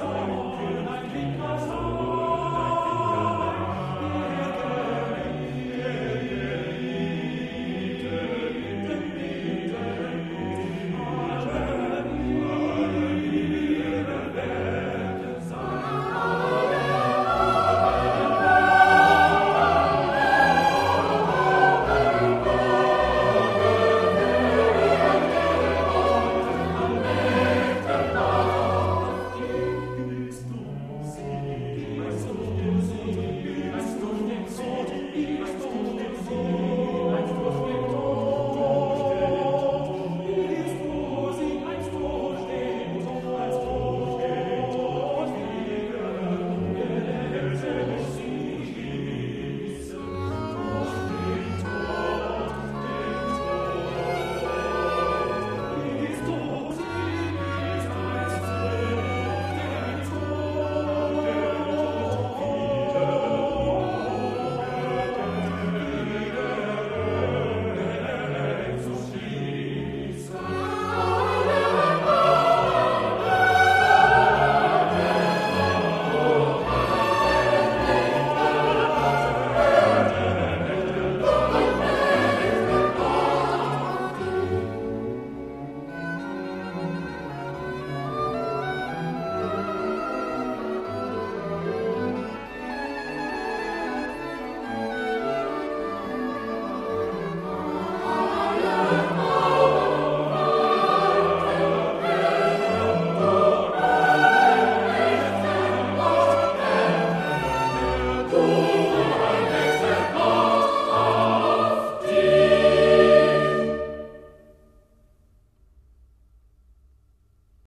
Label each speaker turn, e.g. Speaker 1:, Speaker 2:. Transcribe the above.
Speaker 1: Christ.